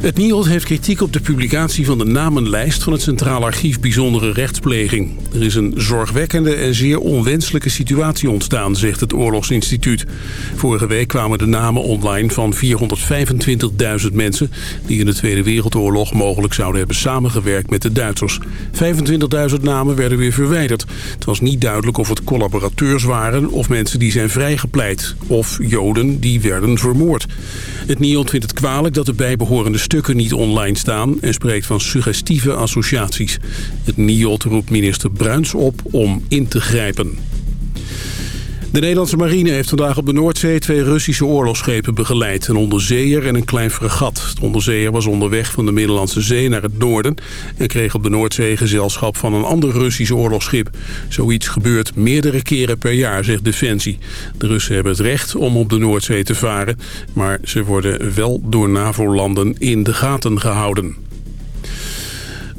Het NIOD heeft kritiek op de publicatie van de namenlijst van het Centraal Archief Bijzondere Rechtspleging. Er is een zorgwekkende en zeer onwenselijke situatie ontstaan, zegt het Oorlogsinstituut. Vorige week kwamen de namen online van 425.000 mensen... die in de Tweede Wereldoorlog mogelijk zouden hebben samengewerkt met de Duitsers. 25.000 namen werden weer verwijderd. Het was niet duidelijk of het collaborateurs waren of mensen die zijn vrijgepleit... of Joden die werden vermoord. Het NIOD vindt het kwalijk dat de bijbehorende stukken niet online staan... en spreekt van suggestieve associaties. Het NIOD roept minister Bruins op om in te grijpen. De Nederlandse marine heeft vandaag op de Noordzee twee Russische oorlogsschepen begeleid. Een onderzeeër en een klein fregat. De onderzeeër was onderweg van de Middellandse Zee naar het noorden... en kreeg op de Noordzee gezelschap van een ander Russisch oorlogsschip. Zoiets gebeurt meerdere keren per jaar, zegt Defensie. De Russen hebben het recht om op de Noordzee te varen... maar ze worden wel door NAVO-landen in de gaten gehouden.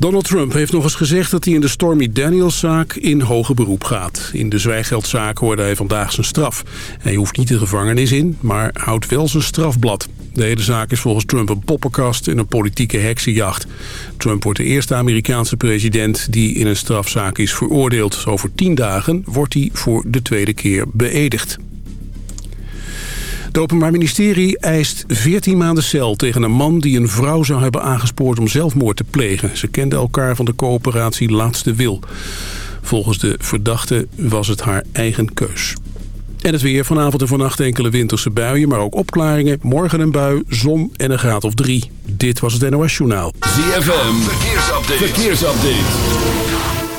Donald Trump heeft nog eens gezegd dat hij in de Stormy Daniels-zaak in hoger beroep gaat. In de zwijgeldzaak hoorde hij vandaag zijn straf. Hij hoeft niet de gevangenis in, maar houdt wel zijn strafblad. De hele zaak is volgens Trump een poppenkast en een politieke heksenjacht. Trump wordt de eerste Amerikaanse president die in een strafzaak is veroordeeld. Over tien dagen wordt hij voor de tweede keer beëdigd. Het Openbaar Ministerie eist 14 maanden cel tegen een man die een vrouw zou hebben aangespoord om zelfmoord te plegen. Ze kenden elkaar van de coöperatie Laatste Wil. Volgens de verdachte was het haar eigen keus. En het weer vanavond en vannacht enkele winterse buien, maar ook opklaringen. Morgen een bui, zon en een graad of drie. Dit was het NOS Journaal. ZFM, verkeersupdate. verkeersupdate.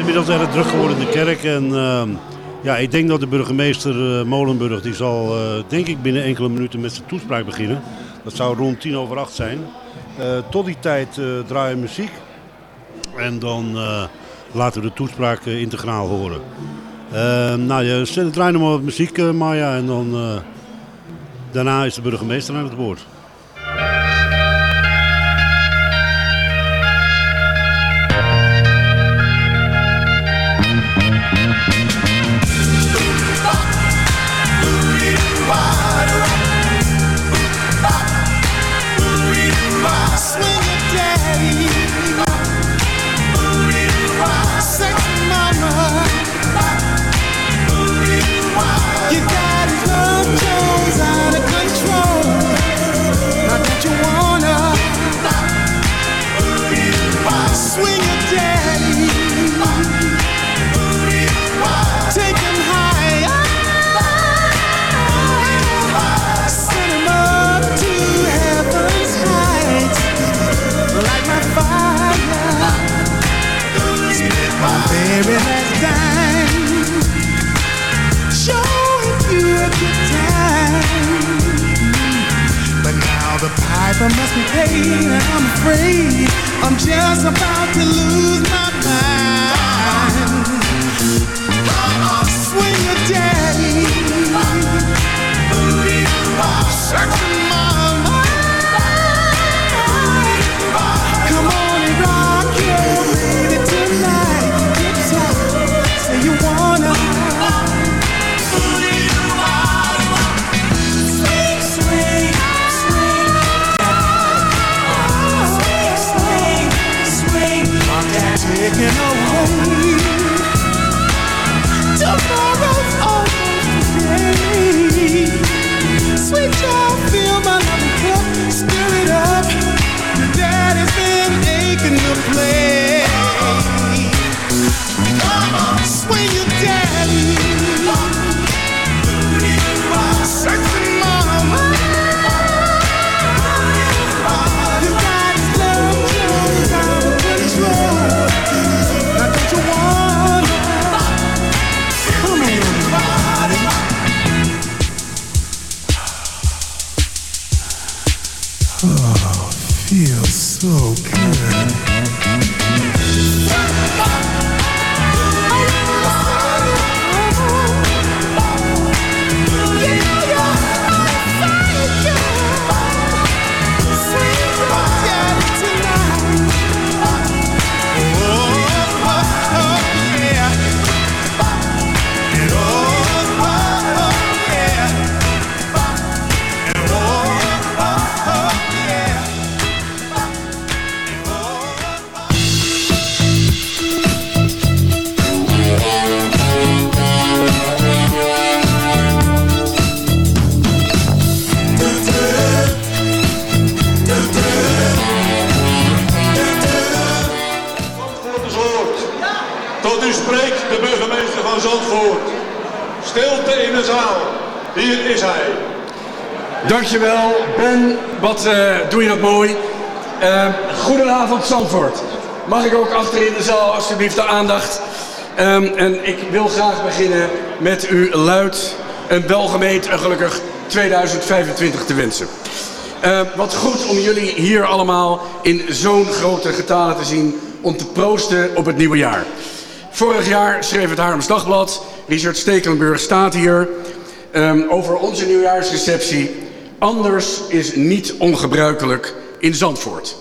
Inmiddels erg druk geworden in de kerk. En ja, ik denk dat de burgemeester Molenburg, die zal denk ik binnen enkele minuten met zijn toespraak beginnen. Dat zou rond tien over acht zijn. tot die tijd draaien muziek. En dan laten we de toespraak integraal horen. nou, je draai nog maar wat muziek, Maya. En dan, daarna is de burgemeester aan het woord. Alsjeblieft de aandacht? Ehm, en ik wil graag beginnen met u luid een welgemeend en gelukkig 2025 te wensen. Eh, wat goed om jullie hier allemaal in zo'n grote getalen te zien om te proosten op het nieuwe jaar. Vorig jaar schreef het Haarlems Dagblad, Richard Stekelenburg staat hier, ehm, over onze nieuwjaarsreceptie. Anders is niet ongebruikelijk in Zandvoort.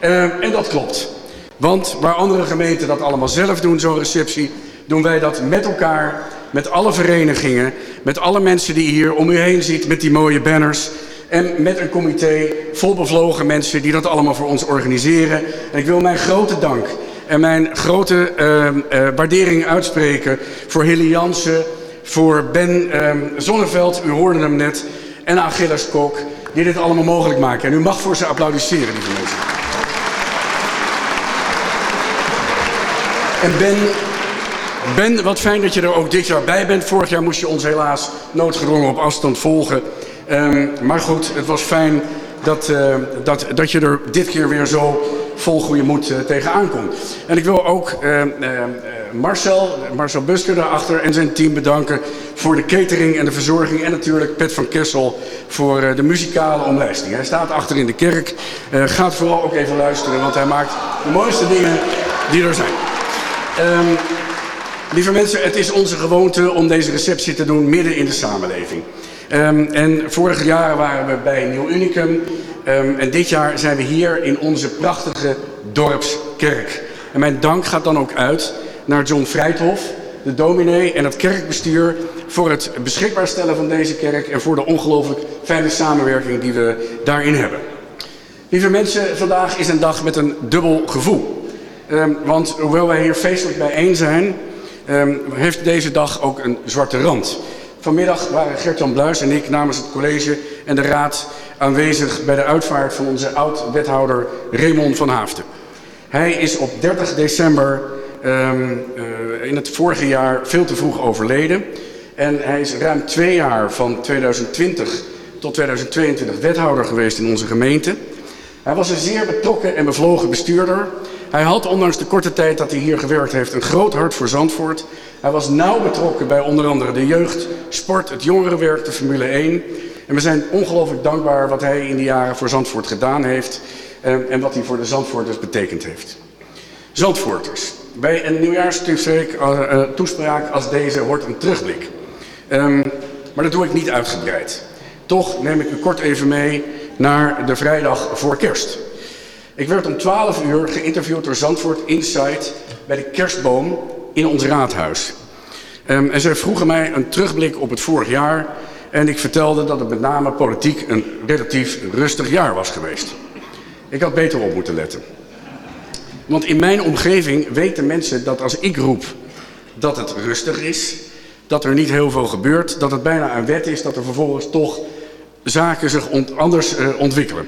Ehm, en dat klopt. Want waar andere gemeenten dat allemaal zelf doen, zo'n receptie, doen wij dat met elkaar, met alle verenigingen, met alle mensen die hier om u heen ziet, met die mooie banners. En met een comité vol bevlogen mensen die dat allemaal voor ons organiseren. En ik wil mijn grote dank en mijn grote ehm, eh, waardering uitspreken voor Hilly Jansen, voor Ben ehm, Zonneveld, u hoorde hem net, en Achilles Kok, die dit allemaal mogelijk maken. En u mag voor ze applaudisseren, lieve mensen. En Ben, Ben, wat fijn dat je er ook dit jaar bij bent. Vorig jaar moest je ons helaas noodgedwongen op afstand volgen. Ehm, maar goed, het was fijn dat, uh, dat, dat je er dit keer weer zo vol goede moed uh, tegenaan komt. En ik wil ook uh, Marcel, Marcel Busker daarachter en zijn team bedanken voor de catering en de verzorging. En natuurlijk Pet van Kessel voor de muzikale omlijsting. Hij staat achter in de kerk. gaat vooral ook even luisteren, want hij maakt de mooiste dingen die er zijn. Um, lieve mensen, het is onze gewoonte om deze receptie te doen midden in de samenleving. Um, en vorige jaren waren we bij Nieuw Unicum. Um, en dit jaar zijn we hier in onze prachtige dorpskerk. En mijn dank gaat dan ook uit naar John Vrijthof, de dominee en het kerkbestuur... voor het beschikbaar stellen van deze kerk... en voor de ongelooflijk fijne samenwerking die we daarin hebben. Lieve mensen, vandaag is een dag met een dubbel gevoel. Um, want hoewel wij hier feestelijk bijeen zijn... heeft deze dag ook een zwarte rand... Vanmiddag waren Gert-Jan Bluis en ik namens het college en de raad aanwezig bij de uitvaart van onze oud-wethouder Raymond van Haafden. Hij is op 30 december um, uh, in het vorige jaar veel te vroeg overleden. En hij is ruim twee jaar van 2020 tot 2022 wethouder geweest in onze gemeente. Hij was een zeer betrokken en bevlogen bestuurder. Hij had, ondanks de korte tijd dat hij hier gewerkt heeft, een groot hart voor Zandvoort. Hij was nauw betrokken bij onder andere de jeugd, sport, het jongerenwerk, de Formule 1. En we zijn ongelooflijk dankbaar wat hij in die jaren voor Zandvoort gedaan heeft eh, en wat hij voor de Zandvoorters betekend heeft. Zandvoorters. Bij een nieuwjaarstoespraak uh, als deze hoort een terugblik. Um, maar dat doe ik niet uitgebreid. Toch neem ik u kort even mee naar de vrijdag voor kerst. Ik werd om 12 uur geïnterviewd door Zandvoort Insight bij de kerstboom in ons raadhuis. Um, en zij vroegen mij een terugblik op het vorig jaar. En ik vertelde dat het met name politiek een relatief rustig jaar was geweest. Ik had beter op moeten letten. Want in mijn omgeving weten mensen dat als ik roep dat het rustig is, dat er niet heel veel gebeurt, dat het bijna een wet is, dat er vervolgens toch zaken zich ont anders uh, ontwikkelen.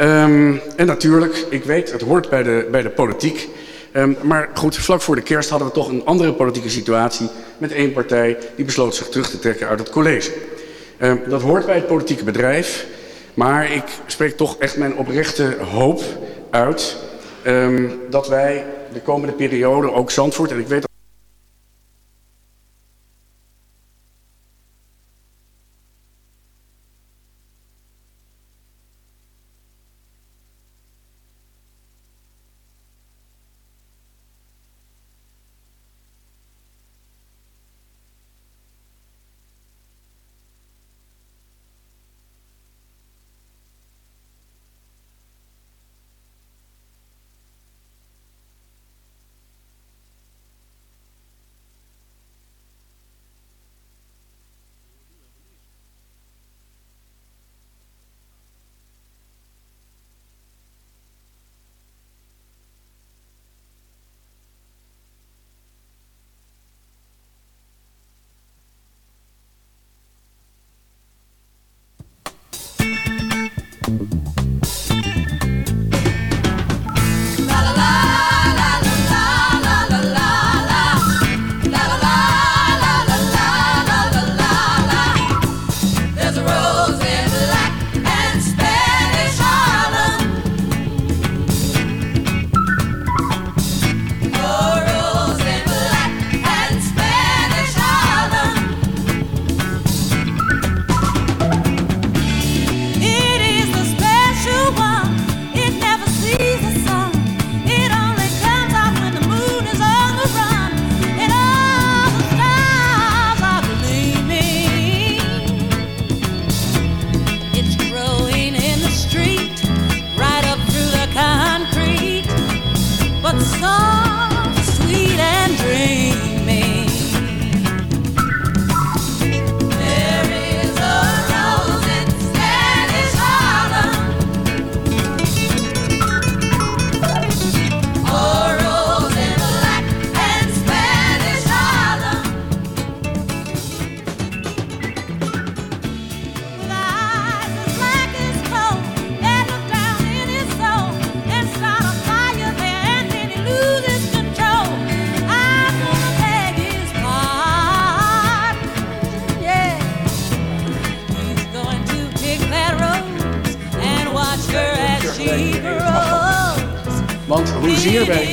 Um, en natuurlijk, ik weet, het hoort bij de, bij de politiek. Um, maar goed, vlak voor de kerst hadden we toch een andere politieke situatie met één partij die besloot zich terug te trekken uit het college. Um, dat hoort bij het politieke bedrijf, maar ik spreek toch echt mijn oprechte hoop uit dat wij de komende periode ook Zandvoort, en ik weet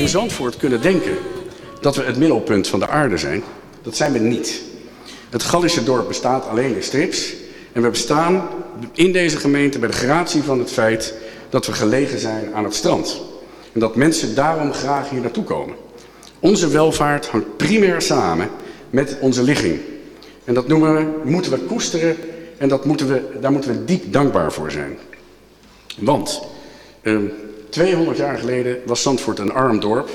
in Zandvoort kunnen denken dat we het middelpunt van de aarde zijn, dat zijn we niet. Het Gallische dorp bestaat alleen in strips. En we bestaan in deze gemeente bij de gratie van het feit dat we gelegen zijn aan het strand. En dat mensen daarom graag hier naartoe komen. Onze welvaart hangt primair samen met onze ligging. En dat noemen we, moeten we koesteren en dat moeten we, daar moeten we diep dankbaar voor zijn. Want eh, 200 jaar geleden was Zandvoort een arm dorp.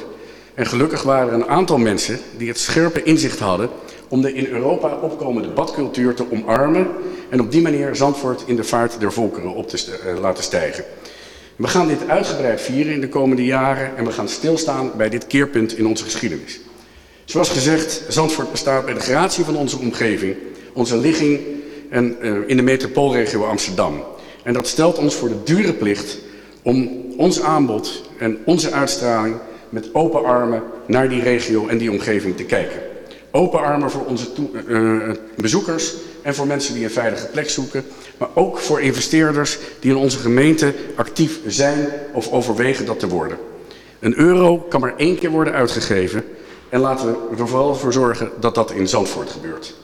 En gelukkig waren er een aantal mensen die het scherpe inzicht hadden om de in Europa opkomende badcultuur te omarmen en op die manier Zandvoort in de vaart der volkeren op te uh, laten stijgen. We gaan dit uitgebreid vieren in de komende jaren en we gaan stilstaan bij dit keerpunt in onze geschiedenis. Zoals gezegd, Zandvoort bestaat bij de gratie van onze omgeving, onze ligging en, uh, in de metropoolregio Amsterdam. En dat stelt ons voor de dure plicht om ons aanbod en onze uitstraling met open armen naar die regio en die omgeving te kijken. Open armen voor onze uh, bezoekers en voor mensen die een veilige plek zoeken. Maar ook voor investeerders die in onze gemeente actief zijn of overwegen dat te worden. Een euro kan maar één keer worden uitgegeven. En laten we er vooral voor zorgen dat dat in Zandvoort gebeurt.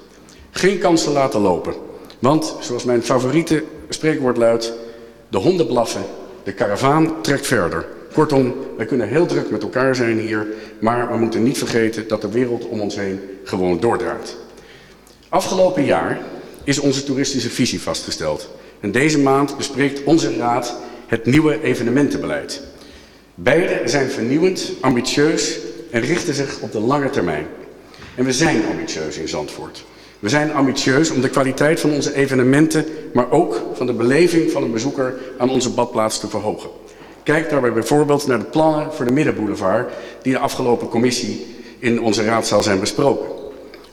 Geen kansen laten lopen. Want, zoals mijn favoriete spreekwoord luidt, de honden blaffen, de karavaan trekt verder. Kortom, wij kunnen heel druk met elkaar zijn hier, maar we moeten niet vergeten dat de wereld om ons heen gewoon doordraait. Afgelopen jaar is onze toeristische visie vastgesteld. En deze maand bespreekt onze raad het nieuwe evenementenbeleid. Beide zijn vernieuwend, ambitieus en richten zich op de lange termijn. En we zijn ambitieus in Zandvoort. We zijn ambitieus om de kwaliteit van onze evenementen, maar ook van de beleving van een bezoeker aan onze badplaats te verhogen. Kijk daarbij bijvoorbeeld naar de plannen voor de Middenboulevard die de afgelopen commissie in onze raadzaal zijn besproken.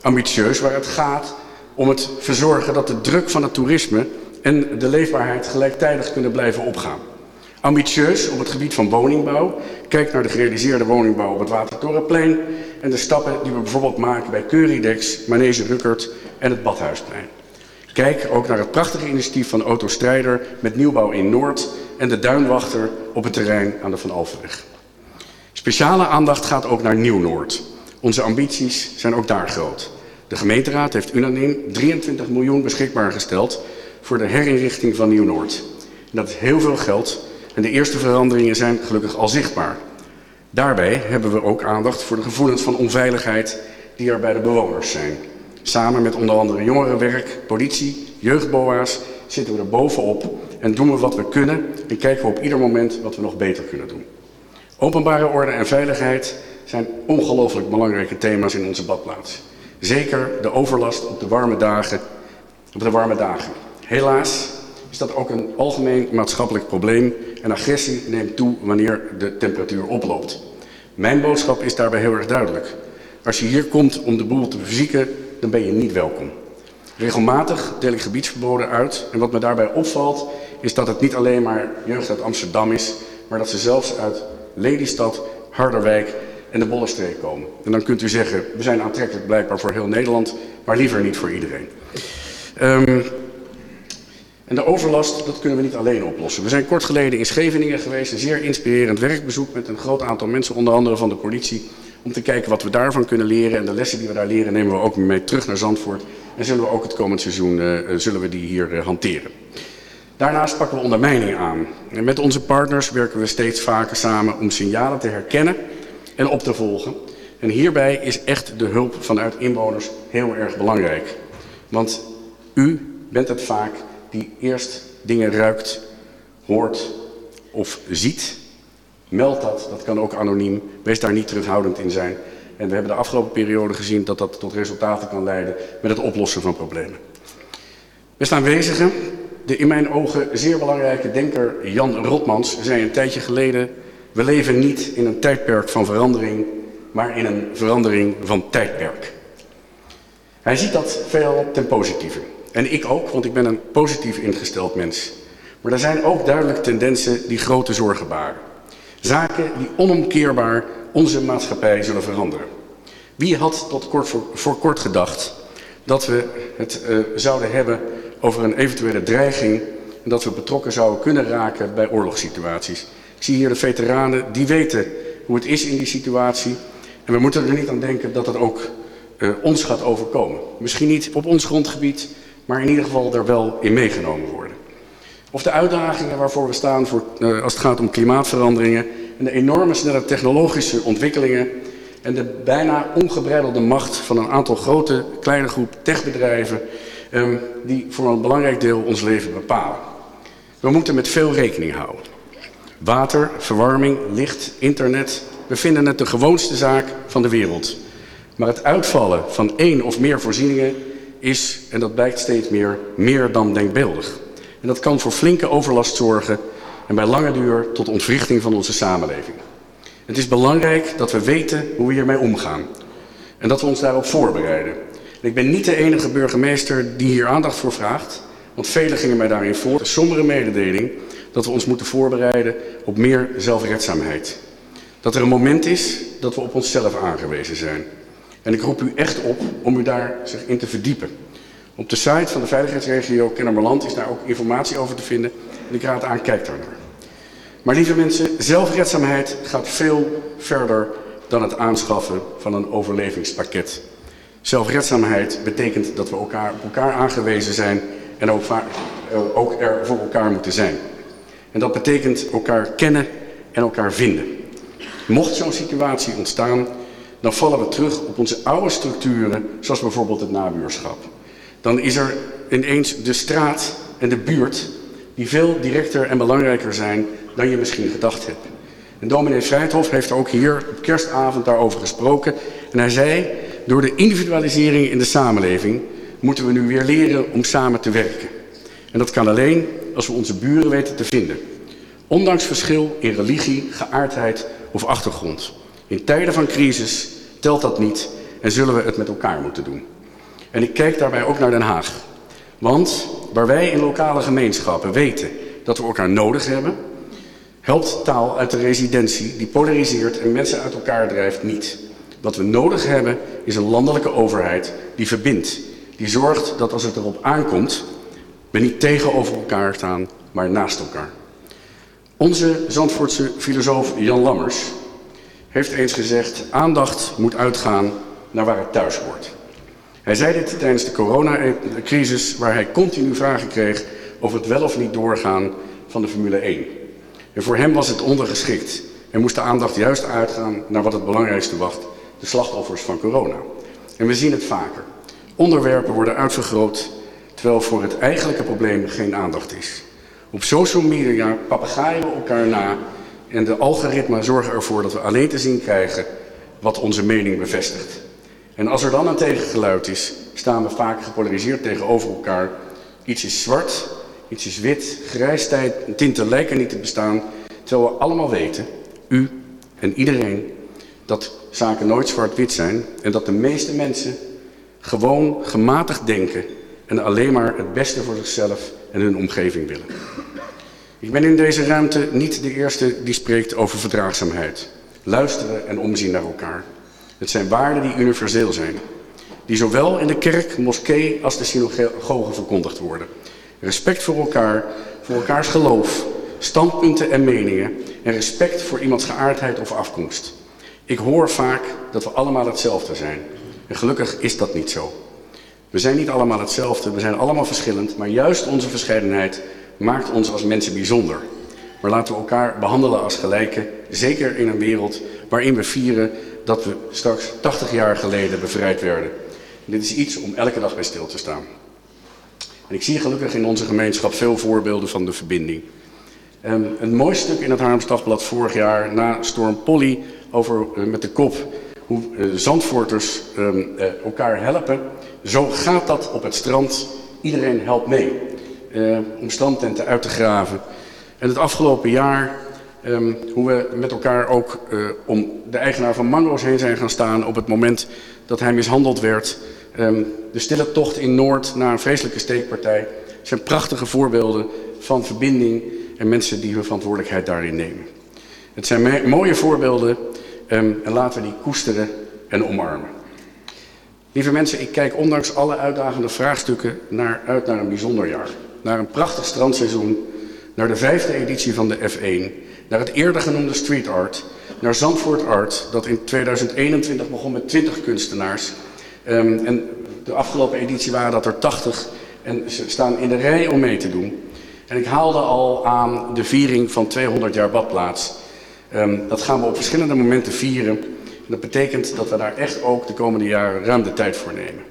Ambitieus waar het gaat om het verzorgen dat de druk van het toerisme en de leefbaarheid gelijktijdig kunnen blijven opgaan. Ambitieus op het gebied van woningbouw. Kijk naar de gerealiseerde woningbouw op het Watertorenplein en de stappen die we bijvoorbeeld maken bij Keuridex, Manege Ruckert en het Badhuisplein. Kijk ook naar het prachtige initiatief van Otto Strijder met nieuwbouw in Noord en de Duinwachter op het terrein aan de Van Alphenweg. Speciale aandacht gaat ook naar Nieuw-Noord. Onze ambities zijn ook daar groot. De gemeenteraad heeft unaniem 23 miljoen beschikbaar gesteld voor de herinrichting van Nieuw-Noord. Dat is heel veel geld en de eerste veranderingen zijn gelukkig al zichtbaar. Daarbij hebben we ook aandacht voor de gevoelens van onveiligheid die er bij de bewoners zijn. Samen met onder andere jongerenwerk, politie, jeugdboa's zitten we er bovenop en doen we wat we kunnen en kijken we op ieder moment wat we nog beter kunnen doen. Openbare orde en veiligheid zijn ongelooflijk belangrijke thema's in onze badplaats. Zeker de overlast op de warme dagen. Op de warme dagen. Helaas is dat ook een algemeen maatschappelijk probleem en agressie neemt toe wanneer de temperatuur oploopt. Mijn boodschap is daarbij heel erg duidelijk. Als je hier komt om de boel te verzieken, dan ben je niet welkom. Regelmatig deel ik gebiedsverboden uit en wat me daarbij opvalt is dat het niet alleen maar jeugd uit Amsterdam is, maar dat ze zelfs uit Lelystad, Harderwijk en de Bollenstreek komen. En dan kunt u zeggen, we zijn aantrekkelijk blijkbaar voor heel Nederland, maar liever niet voor iedereen. Um, en de overlast, dat kunnen we niet alleen oplossen. We zijn kort geleden in Scheveningen geweest, een zeer inspirerend werkbezoek met een groot aantal mensen, onder andere van de politie, om te kijken wat we daarvan kunnen leren. En de lessen die we daar leren nemen we ook mee terug naar Zandvoort. En zullen we ook het komend seizoen uh, zullen we die hier uh, hanteren. Daarnaast pakken we ondermijning aan. En met onze partners werken we steeds vaker samen om signalen te herkennen en op te volgen. En hierbij is echt de hulp vanuit inwoners heel erg belangrijk. Want u bent het vaak die eerst dingen ruikt, hoort of ziet. Meld dat, dat kan ook anoniem. Wees daar niet terughoudend in zijn. En we hebben de afgelopen periode gezien dat dat tot resultaten kan leiden met het oplossen van problemen. Beste aanwezigen, de in mijn ogen zeer belangrijke denker Jan Rotmans zei een tijdje geleden... we leven niet in een tijdperk van verandering, maar in een verandering van tijdperk. Hij ziet dat veel ten positieve. En ik ook, want ik ben een positief ingesteld mens. Maar er zijn ook duidelijk tendensen die grote zorgen baren. Zaken die onomkeerbaar onze maatschappij zullen veranderen. Wie had tot kort voor, kort gedacht dat we het uh, zouden hebben over een eventuele dreiging en dat we betrokken zouden kunnen raken bij oorlogssituaties. Ik zie hier de veteranen, die weten hoe het is in die situatie. En we moeten er niet aan denken dat het ook uh, ons gaat overkomen. Misschien niet op ons grondgebied, maar in ieder geval er wel in meegenomen worden. Of de uitdagingen waarvoor we staan voor, uh, als het gaat om klimaatveranderingen en de enorme snelle technologische ontwikkelingen en de bijna ongebreidelde macht van een aantal grote, kleine groep techbedrijven um, die voor een belangrijk deel ons leven bepalen. We moeten met veel rekening houden. Water, verwarming, licht, internet, we vinden het de gewoonste zaak van de wereld. Maar het uitvallen van één of meer voorzieningen is, en dat blijkt steeds meer, meer dan denkbeeldig. En dat kan voor flinke overlast zorgen en bij lange duur tot ontwrichting van onze samenleving. Het is belangrijk dat we weten hoe we hiermee omgaan en dat we ons daarop voorbereiden. En ik ben niet de enige burgemeester die hier aandacht voor vraagt, want velen gingen mij daarin voor. Een sombere mededeling dat we ons moeten voorbereiden op meer zelfredzaamheid. Dat er een moment is dat we op onszelf aangewezen zijn. En ik roep u echt op om u daar zich in te verdiepen. Op de site van de veiligheidsregio Kennemerland is daar ook informatie over te vinden. En ik raad aan, kijk daar naar. Maar lieve mensen, zelfredzaamheid gaat veel verder dan het aanschaffen van een overlevingspakket. Zelfredzaamheid betekent dat we elkaar, op elkaar aangewezen zijn en ook, uh, ook er voor elkaar moeten zijn. En dat betekent elkaar kennen en elkaar vinden. Mocht zo'n situatie ontstaan, dan vallen we terug op onze oude structuren, zoals bijvoorbeeld het nabuurschap. Dan is er ineens de straat en de buurt die veel directer en belangrijker zijn dan je misschien gedacht hebt. En dominee Vrijthof heeft ook hier op kerstavond daarover gesproken. En hij zei, door de individualisering in de samenleving moeten we nu weer leren om samen te werken. En dat kan alleen als we onze buren weten te vinden. Ondanks verschil in religie, geaardheid of achtergrond. In tijden van crisis telt dat niet en zullen we het met elkaar moeten doen. En ik kijk daarbij ook naar Den Haag. Want waar wij in lokale gemeenschappen weten dat we elkaar nodig hebben, helpt taal uit de residentie die polariseert en mensen uit elkaar drijft niet. Wat we nodig hebben is een landelijke overheid die verbindt. Die zorgt dat als het erop aankomt, we niet tegenover elkaar staan, maar naast elkaar. Onze Zandvoortse filosoof Jan Lammers heeft eens gezegd: aandacht moet uitgaan naar waar het thuis hoort. Hij zei dit tijdens de coronacrisis, waar hij continu vragen kreeg over het wel of niet doorgaan van de Formule 1. En voor hem was het ondergeschikt en moest de aandacht juist uitgaan naar wat het belangrijkste wacht: de slachtoffers van corona. En we zien het vaker. Onderwerpen worden uitvergroot, terwijl voor het eigenlijke probleem geen aandacht is. Op social media papegaaien we elkaar na en de algoritmen zorgen ervoor dat we alleen te zien krijgen wat onze mening bevestigt. En als er dan een tegengeluid is, staan we vaak gepolariseerd tegenover elkaar. Iets is zwart, iets is wit, grijs tinten lijken niet te bestaan, terwijl we allemaal weten, u en iedereen, dat zaken nooit zwart-wit zijn en dat de meeste mensen gewoon gematigd denken en alleen maar het beste voor zichzelf en hun omgeving willen. Ik ben in deze ruimte niet de eerste die spreekt over verdraagzaamheid. Luisteren en omzien naar elkaar. Het zijn waarden die universeel zijn. Die zowel in de kerk, moskee als de synagoge verkondigd worden. Respect voor elkaar, voor elkaars geloof, standpunten en meningen. En respect voor iemands geaardheid of afkomst. Ik hoor vaak dat we allemaal hetzelfde zijn. En gelukkig is dat niet zo. We zijn niet allemaal hetzelfde, we zijn allemaal verschillend, maar juist onze verscheidenheid maakt ons als mensen bijzonder. Maar laten we elkaar behandelen als gelijken, zeker in een wereld waarin we vieren dat we straks 80 jaar geleden bevrijd werden. En dit is iets om elke dag bij stil te staan. En ik zie gelukkig in onze gemeenschap veel voorbeelden van de verbinding. Um, een mooi stuk in het Haarlems vorig jaar na Storm Polly over, uh, met de kop hoe uh, Zandvoorters um, uh, elkaar helpen. Zo gaat dat op het strand. Iedereen helpt mee uh, om strandtenten uit te graven. En het afgelopen jaar um, hoe we met elkaar ook uh, om de eigenaar van Mango's heen zijn gaan staan op het moment dat hij mishandeld werd. Um, de stille tocht in Noord na een vreselijke steekpartij zijn prachtige voorbeelden van verbinding en mensen die hun verantwoordelijkheid daarin nemen. Het zijn mooie voorbeelden um, en laten we die koesteren en omarmen. Lieve mensen, ik kijk ondanks alle uitdagende vraagstukken naar, uit naar een bijzonder jaar. Naar een prachtig strandseizoen, naar de vijfde editie van de F1, naar het eerder genoemde Street Art, naar Zandvoort Art, dat in 2021 begon met 20 kunstenaars. Um, en de afgelopen editie waren dat er 80 en ze staan in de rij om mee te doen. En ik haalde al aan de viering van 200 jaar badplaats. Um, dat gaan we op verschillende momenten vieren. En dat betekent dat we daar echt ook de komende jaren ruim de tijd voor nemen.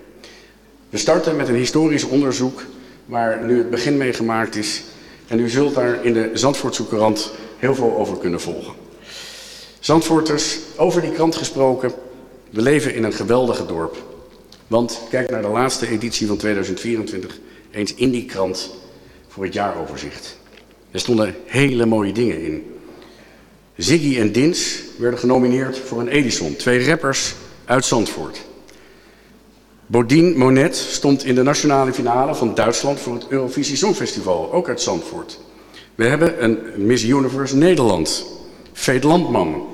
We starten met een historisch onderzoek waar nu het begin mee gemaakt is. En u zult daar in de Zandvoortse krant heel veel over kunnen volgen. Zandvoorters, over die krant gesproken, we leven in een geweldige dorp. Want kijk naar de laatste editie van 2024, eens in die krant voor het jaaroverzicht. Er stonden hele mooie dingen in. Ziggy en Dins werden genomineerd voor een Edison, twee rappers uit Zandvoort. Bodine Monet stond in de nationale finale van Duitsland voor het Eurovisie Songfestival, ook uit Zandvoort. We hebben een Miss Universe Nederland, Veet Landman.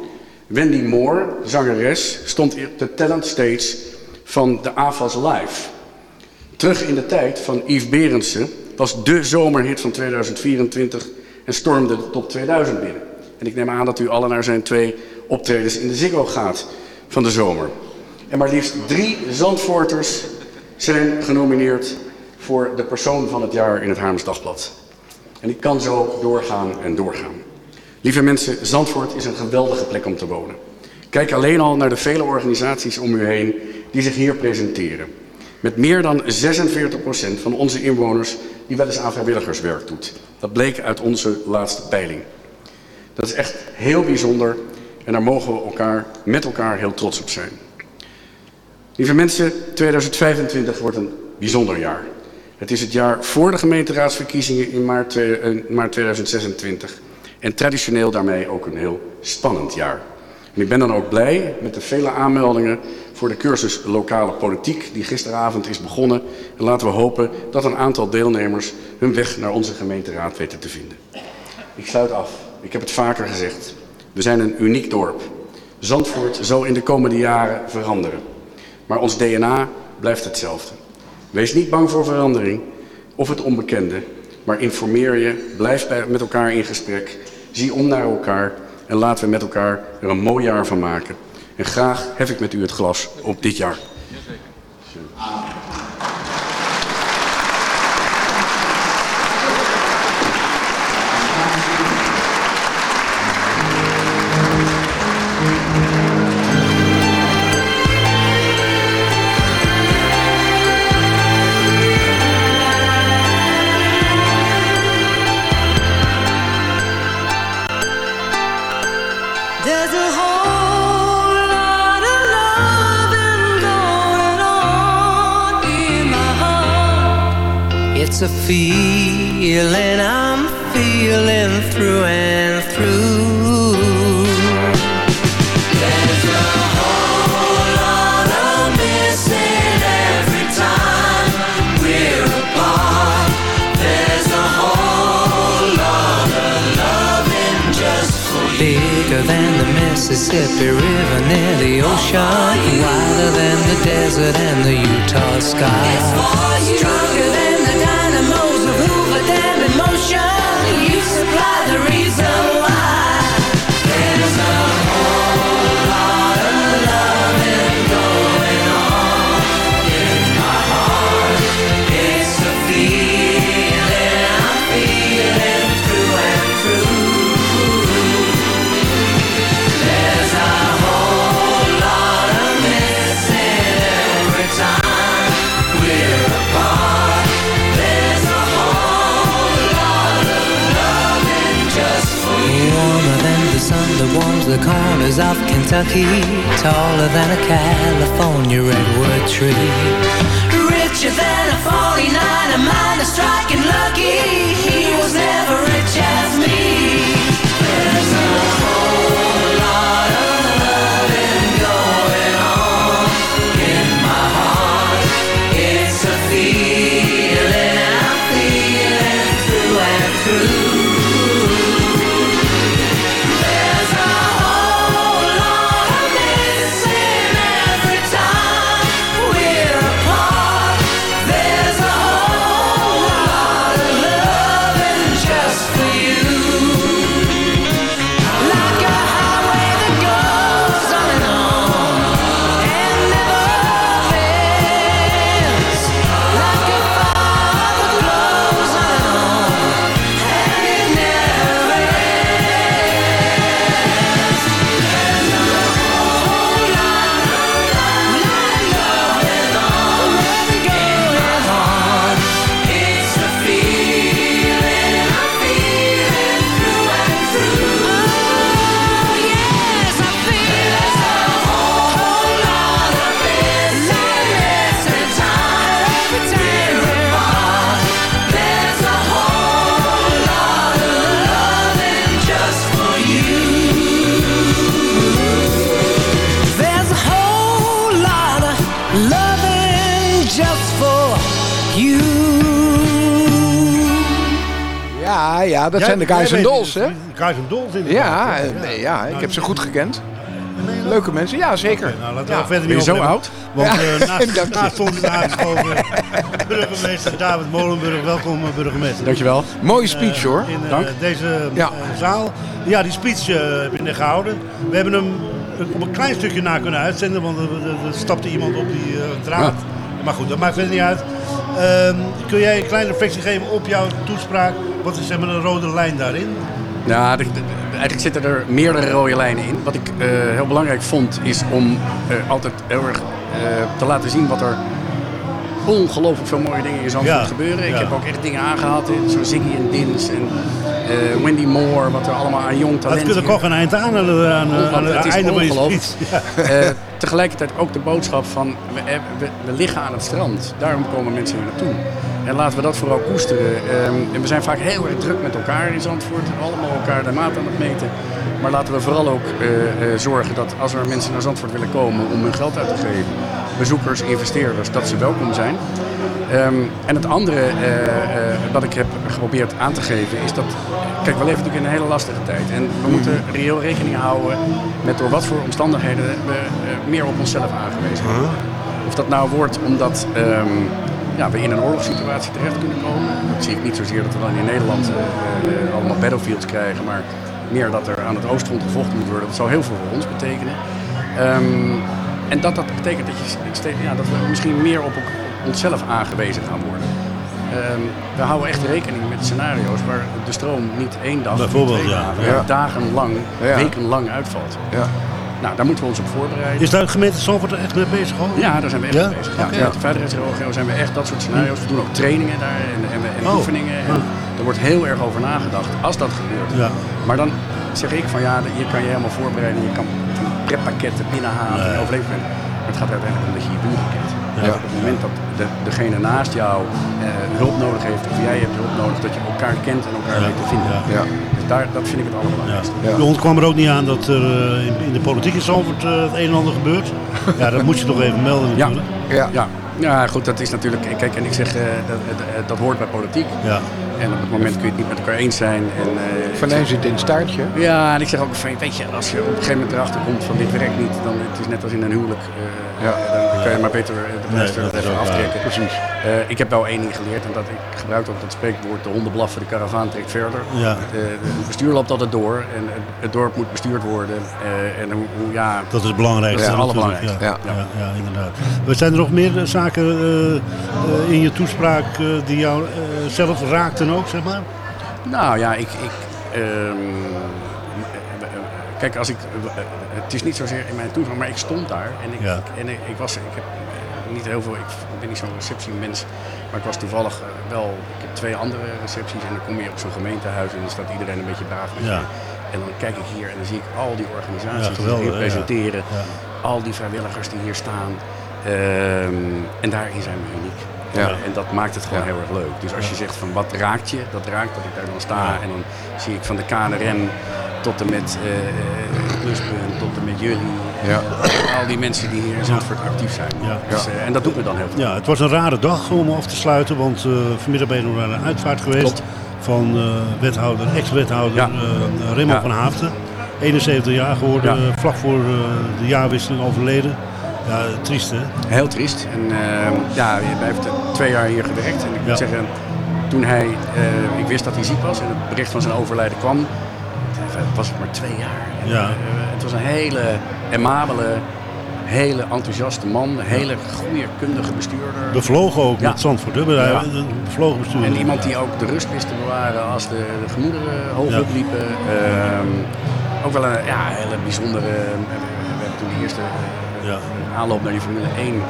Wendy Moore, zangeres, stond op de talent stage van de AFAS Live. Terug in de tijd van Yves Berendsen was de zomerhit van 2024 en stormde de top 2000 binnen. En ik neem aan dat u allen naar zijn twee optredens in de Ziggo gaat van de zomer. En maar liefst drie Zandvoorters zijn genomineerd voor de persoon van het jaar in het Haarlems Dagblad. En ik kan zo doorgaan en doorgaan. Lieve mensen, Zandvoort is een geweldige plek om te wonen. Kijk alleen al naar de vele organisaties om u heen die zich hier presenteren. Met meer dan 46% van onze inwoners die wel eens aan vrijwilligerswerk doet. Dat bleek uit onze laatste peiling. Dat is echt heel bijzonder en daar mogen we elkaar, met elkaar heel trots op zijn. Lieve mensen, 2025 wordt een bijzonder jaar. Het is het jaar voor de gemeenteraadsverkiezingen in maart, in maart 2026 en traditioneel daarmee ook een heel spannend jaar. En ik ben dan ook blij met de vele aanmeldingen voor de cursus Lokale Politiek die gisteravond is begonnen. En laten we hopen dat een aantal deelnemers hun weg naar onze gemeenteraad weten te vinden. Ik sluit af. Ik heb het vaker gezegd. We zijn een uniek dorp. Zandvoort zal in de komende jaren veranderen. Maar ons DNA blijft hetzelfde. Wees niet bang voor verandering of het onbekende. Maar informeer je, blijf met elkaar in gesprek. Zie om naar elkaar en laten we met elkaar er een mooi jaar van maken. En graag hef ik met u het glas op dit jaar. There's It's a feeling I'm feeling through and through. There's a whole lot of missing every time we're apart. There's a whole lot of loving just for you. Bigger than the Mississippi River near the ocean Wider than the desert and the Utah sky Stronger than the dynamos of animal that warms the corners of Kentucky. Taller than a California redwood tree. Richer than a 49 a dat Jij- zijn de Guys and Dolls, hè? Guys and Dolls inderdaad. Ja, eh, nee, ja, ik heb ze goed gekend. Leuke mensen, ja zeker. Nou, laten we Ja. er verder Ben je niet zo oud? Want Ja, eh, naast, naast ons is aangeschoven burgemeester David Molenburg. Welkom eh, burgemeester. Dankjewel. Mooie speech hoor. In eh, Dank. deze Ja. eh, zaal. Ja, die speech eh, heb je net gehouden. We hebben hem op een klein stukje na kunnen uitzenden, want er, er- er stapte iemand op die eh, draad. Maar goed, dat maakt verder niet uit. Ehm, kun jij een kleine reflectie geven op jouw toespraak? Wat is zeg maar, de rode lijn daarin? Ja, de- de- eigenlijk zitten er meerdere rode lijnen in. Wat ik eh, heel belangrijk vond, is om eh, altijd heel erg eh, te laten zien wat er ongelooflijk veel mooie dingen in Zandvoort Ja, gebeuren. Ik ja. heb ook echt dingen aangehaald, zoals Ziggy en Dins en eh, Wendy Moore, wat er allemaal aan jong Dat talent kunnen hier- toch een eind aan aan, aan, aan het het is einde van je. Ja. Eh, tegelijkertijd ook de boodschap van we, eh, we, we liggen aan het strand. Daarom komen mensen hier naartoe. En laten we dat vooral koesteren. Ehm, en we zijn vaak heel erg druk met elkaar in Zandvoort. Allemaal elkaar de maat aan het meten. Maar laten we vooral ook zorgen dat als er mensen naar Zandvoort willen komen om hun geld uit te geven, bezoekers, investeerders, dat ze welkom zijn. Ehm, en het andere eh, wat ik heb geprobeerd aan te geven is dat. Kijk, we leven natuurlijk in een hele lastige tijd. En we moeten reëel rekening houden met door wat voor omstandigheden we eh, meer op onszelf aangewezen zijn. Of dat nou wordt omdat ehm, ja, we in een oorlogssituatie terecht kunnen komen. Dat zie ik niet zozeer dat we dan in Nederland eh, eh, allemaal battlefields krijgen, maar meer dat er aan het oostfront gevochten moet worden. Dat zou heel veel voor ons betekenen. Ehm, en dat dat betekent dat, je, ja, dat we misschien meer op onszelf aangewezen gaan worden. Ehm, we houden echt rekening met scenario's waar de stroom niet één dag, Bijvoorbeeld, twee ja. dagen, Ja. maar dagenlang, Ja. wekenlang uitvalt. Ja. Nou, daar moeten we ons op voorbereiden. Is daar de gemeente Zandvoort er echt mee bezig? Hoor? Ja, daar zijn we echt Ja? mee bezig. Ja, Oké. Met de veiligheidsregio zijn we echt dat soort scenario's. We doen ook trainingen daar en, en, en Oh. oefeningen. En er wordt heel erg over nagedacht als dat gebeurt. Ja. Maar dan zeg ik van ja, je kan je helemaal voorbereiden. Je kan preppakketten binnenhalen en overleven. Maar het gaat uiteindelijk om dat je je. Ja. Op het moment dat de, degene naast jou eh, hulp nodig heeft of jij hebt hulp nodig, dat je elkaar kent en elkaar weet te vinden. Dus daar, dat vind ik het allerbelangrijkste. Ja. Bij ons kwam er ook niet aan dat er eh, in, in de politiek in Zandvoort eh, het een en ander gebeurt. Ja, dat moet je toch even melden Ja. natuurlijk. Ja. Ja. ja, goed, dat is natuurlijk. Kijk, en ik zeg dat, dat, dat hoort bij politiek. Ja. En op het moment kun je het niet met elkaar eens zijn. En, eh, Van zit in het staartje. Ja, en ik zeg ook van, weet je, als je op een gegeven moment erachter komt van dit werkt niet, dan het is net als in een huwelijk. eh, Ja. Dan kan je maar beter eh, de Nee, er dat is even aftrekken. Precies. Eh, ik heb wel één ding geleerd en dat ik gebruik ook dat spreekwoord, de honden blaffen, de karavaan trekt verder. Ja. Eh, het bestuur loopt altijd door en het, het dorp moet bestuurd worden. eh, en hoe, hoe- ja, Dat is het belangrijkste. Dat is het natuurlijk. allerbelangrijkste. Ja, Ja. ja. ja, inderdaad. Er zijn er nog meer zaken in je toespraak eh, die jou zelf raakten ook, zeg maar? Nou ja, ik. ik ehm, kijk, als ik. Het is niet zozeer in mijn toegang, maar ik stond daar en ik, Ja. en ik, ik was. Ik heb niet heel veel. Ik ben niet zo'n receptiemens, maar ik was toevallig eh, wel. Ik heb twee andere recepties en dan kom je op zo'n gemeentehuis en dan staat iedereen een beetje braaf met Ja. je. En dan kijk ik hier en dan zie ik al die organisaties Ja, die hier presenteren. Al die vrijwilligers die hier staan. Ehm, en daarin zijn we uniek. Ja. En dat maakt het gewoon heel erg leuk. Dus als je zegt van wat raakt je, dat raakt dat ik daar dan sta. En dan zie ik van de KNRM tot en met eh, eh, Pluspunt, tot en met jullie. Ja. Al die mensen die hier in Zandvoort actief zijn. Ja. Dus, eh, en dat doet me dan heel veel. Ja, het was een rare dag om af te sluiten, want eh, vanmiddag ben je nog naar een uitvaart geweest Klopt. van eh, wethouder, ex-wethouder Ja. eh, Raymond Ja. van Haafden. 71 jaar geworden, eh, vlak voor eh, de jaarwisseling overleden. Ja, triest hè? Heel triest. En ehm, ja, hij heeft twee jaar hier gewerkt. En ik Ja. moet zeggen, toen hij, eh, ik wist dat hij ziek was en het bericht van zijn overlijden kwam, eh, was het maar twee jaar. En, Ja. eh, het was een hele amabele, hele enthousiaste man, een hele goede, kundige bestuurder. Bevlogen ook Ja. met Zandvoort. Hè? Ja. Bevlogen bestuurder. En iemand die ook de rust wist te bewaren als de, de gemoederen hoog Ja. opliepen. Ehm, ook wel een ja, hele bijzondere. We, hebben toen de eerste Ja. aanloop naar die Formule 1. Ja,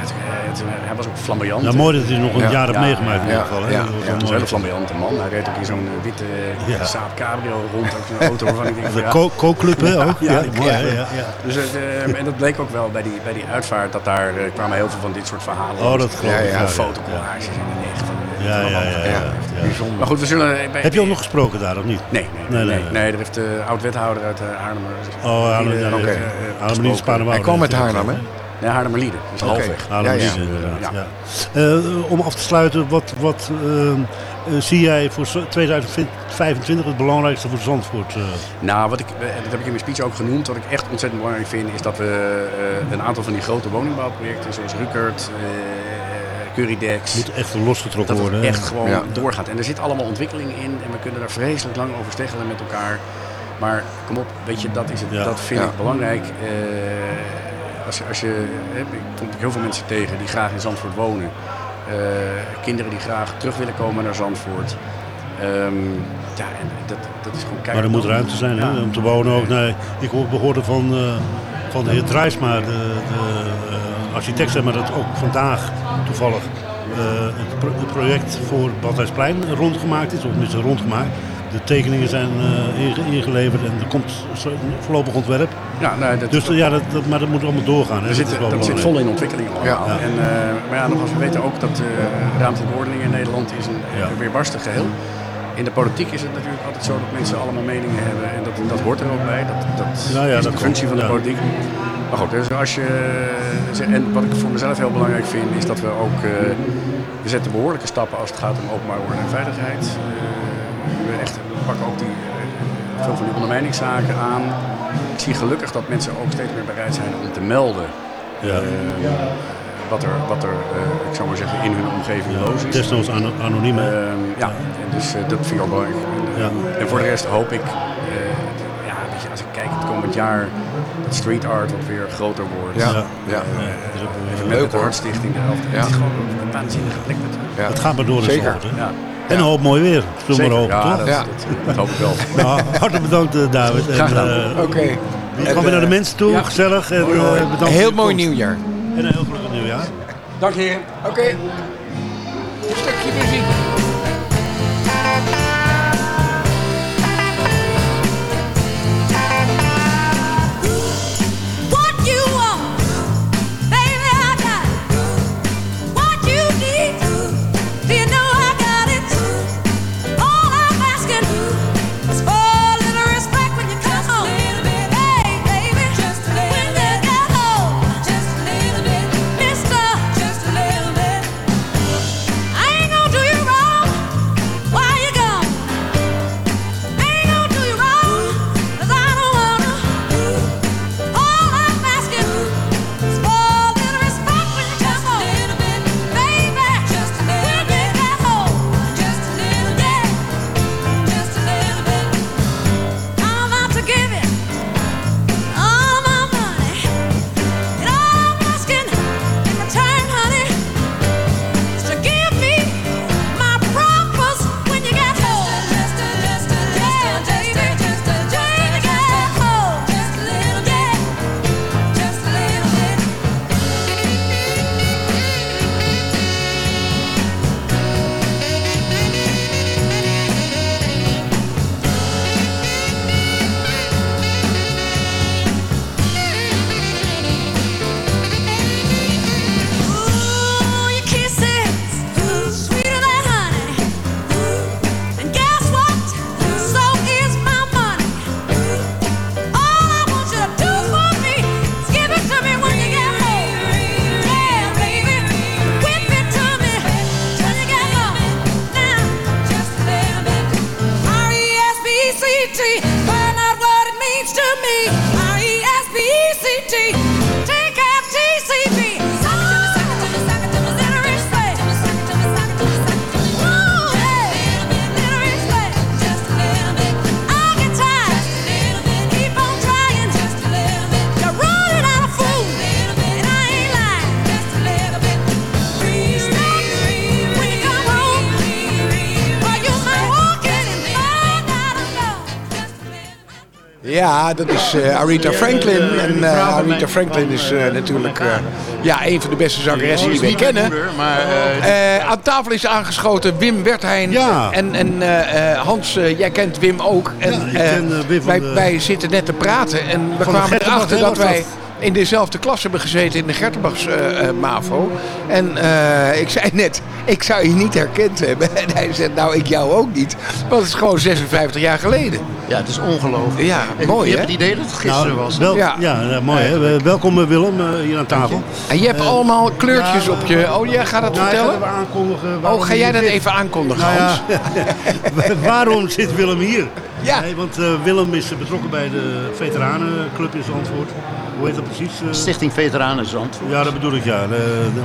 het, eh, het- hij was ook flamboyant. Ja, mooi dat hij nog een Ja. jaar Ja. meegemaakt in ieder geval. Hè? Ja. Dat was een hele flamboyante man. Hij reed ook in zo'n eh, witte Ja. Saab Cabrio rond. Ook zo'n auto waarvan ik denk De co-club hè, ook? Ja, mooi, ja. hè? ja, ja. Dus, het, eh, en dat bleek ook wel bij die, bij die uitvaart. Dat daar eh, kwamen heel veel van dit soort verhalen. Oh, dat geloof Ja, ik. ja. fotocollages en echt van. Ja, ja, ja, ja, ja. Bijzonder. Maar goed, we zullen. eh, bij- Heb je ook nog gesproken daar of niet? Nee, nee, Nee, nee. nee, nee, nee. nee, er heeft de oud-wethouder uit uh, Haarlemmer. Oh, Haarlem, ja, oké. eh, eh, Haarlem. Hij kwam uit Haarlem, hè? Nee, Haarlemmerlieden. Dus Oké. halfweg. Haarlem Ja, ja. Lieden, inderdaad. Ja. Ja. Eh, om af te sluiten, wat, wat, eh, eh, zie jij voor zo- 2025 het belangrijkste voor Zandvoort? eh? Nou, wat ik, eh, dat heb ik in mijn speech ook genoemd. Wat ik echt ontzettend belangrijk vind, is dat we eh, een aantal van die grote woningbouwprojecten, zoals Rukert, Curidex, moet echt losgetrokken dat het worden. hè? echt gewoon Ja. doorgaat. En er zit allemaal ontwikkeling in en we kunnen daar vreselijk lang over steggelen met elkaar. Maar kom op, weet je, dat, is het, Ja. dat vind Ja. ik belangrijk. Eh, als je, als je, hè, ik kom heel veel mensen tegen die graag in Zandvoort wonen. Eh, kinderen die graag terug willen komen naar Zandvoort. Ehm, ja, en dat, dat is gewoon kijken. Maar er moet ruimte zijn hè, om te wonen ook. Nee, ik hoor- behoorde van, eh, van de heer Drijsma, de, de architect, zeg maar, dat ook vandaag toevallig eh, het, pro- het project voor Badhuisplein rondgemaakt is, of tenminste rondgemaakt. De tekeningen zijn eh, inge- ingeleverd en er komt voorlopig ontwerp. Ja, nou, dat, Dus ja, dat, dat, maar dat moet allemaal doorgaan. Hè. dat, zit, is dat zit vol in ontwikkeling allemaal. Ja. En, eh, maar ja, nogmaals, we weten ook dat ruimtelijke ordening in Nederland is een Ja. weerbarstig geheel. In de politiek is het natuurlijk altijd zo dat mensen allemaal meningen hebben en dat, dat hoort er ook bij. Dat, dat ja, is de functie van de politiek. Maar goed, dus als je, en wat ik voor mezelf heel belangrijk vind, is dat we ook, eh, we zetten behoorlijke stappen als het gaat om openbaar orde en veiligheid. Eh, we, echt, we pakken ook die, eh, veel van die ondermijningszaken aan. Ik zie gelukkig dat mensen ook steeds meer bereid zijn om te melden Ja. wat er, wat er ik zou maar zeggen, in hun omgeving los is. Desnoods ano- anoniem. Ehm, ja, en dus dat vind ik ook belangrijk. En, Ja. en voor de rest hoop ik, ja, als ik kijk het komend jaar, dat street art wat weer groter wordt. Ja, Ja. ja. Eh, even Leuk, met de hoor. Hartstichting de helft. Ja. Het is gewoon een waanzinnige plek natuurlijk. ja. Het gaat maar door in Zeker. Ja, En een hoop mooi weer. Zullen we zeker. maar hopen, ja, toch? dat, Ja. Dat, dat hoop ik wel. Nou, hartelijk bedankt eh, David. En, Graag gedaan. eh, Oké. we En, gaan weer naar de eh, mensen toe, ja. gezellig. En, Hoi, hoi. eh, Een heel mooi komst. nieuwjaar. En een heel gelukkig nieuwjaar. Dank je. Oké. Een Ja, dat is eh, Aretha Franklin. En eh, Aretha Franklin is eh, natuurlijk ja, een van de beste zangeressen die wij kennen. Aan tafel is aangeschoten Wim Wertheim. Ja. En, en Hans, jij kent Wim ook. En, wij, wij zitten net te praten en we kwamen erachter dat wij in dezelfde klas hebben gezeten in de Gertenbachs eh, eh, MAVO. En ik zei net, ik zou je niet herkend hebben. En hij zegt, nou ik jou ook niet. Want het is gewoon 56 jaar geleden. Ja, het is ongelooflijk. Ja, En mooi je hè? hebt het idee dat het gisteren Nou, was. wel- Ja. ja, mooi hè. Eh, Welkom eh, Willem eh, hier aan tafel. En je hebt allemaal kleurtjes ja, op je... Oh, jij gaat dat Nou, ik ga vertellen? even aankondigen Oh, ga jij dat zit. even aankondigen, Nou Hans? ja, waarom zit Willem hier? Ja. Nee, want eh, Willem is betrokken bij de veteranenclub in Zandvoort. Hoe heet dat precies? eh? Stichting Veteranen Zandvoort. Ja, dat bedoel ik ja. Eh,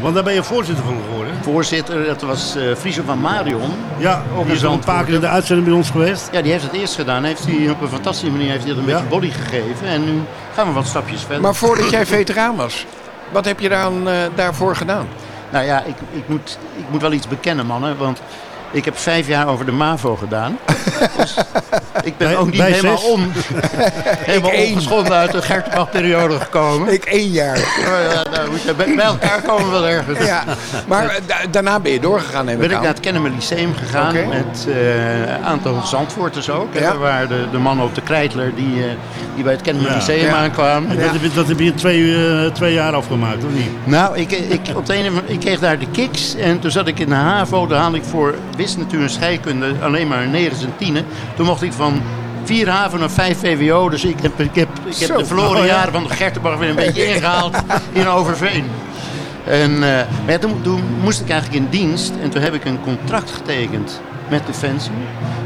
want daar ben je voorzitter van geworden. hè? Voorzitter, dat was eh Friso van Marion. Ja, Ook die is in al een paar keer in de uitzending bij ons geweest. Ja, die heeft het eerst gedaan. Heeft hij op een fantastische manier heeft hij dat een Ja. beetje body gegeven. En nu gaan we wat stapjes verder. Maar voordat jij veteraan was, wat heb je dan, eh, daarvoor gedaan? Nou ja, ik, ik, moet, ik moet wel iets bekennen, mannen. Want ik heb vijf jaar over de MAVO gedaan. dus ik ben Wij- ook niet helemaal, zes. on, helemaal één. ongeschonden uit de Gertenbach-periode gekomen. Ik één jaar. Maar ja, nou, bij, elkaar komen we wel ergens. Ja, maar eh, da- daarna ben je doorgegaan, neem ben ik aan. naar het Kennemer Lyceum gegaan met eh, een aantal Zandvoorters ook. Ja. Er waren de, de mannen op de Kreitler die, eh, die bij het Kennemer Ja. Lyceum Ja. aankwamen. En dat, heb je, dat heb je in twee, eh, twee jaar afgemaakt, of niet? Nou, ik, ik, op de ene, ik kreeg daar de kiks en toen zat ik in de HAVO. Daar haalde ik voor wiskunde en scheikunde alleen maar een 9 en 10. Toen mocht ik van vier HAVO naar vijf VWO. Dus ik heb, ik heb, ik heb Zo. de verloren Oh, ja. jaren van de Gertenbach weer een beetje ingehaald in Overveen. En, eh, maar toen moest ik eigenlijk in dienst en toen heb ik een contract getekend met Defensie.